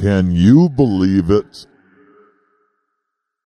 Can you believe it?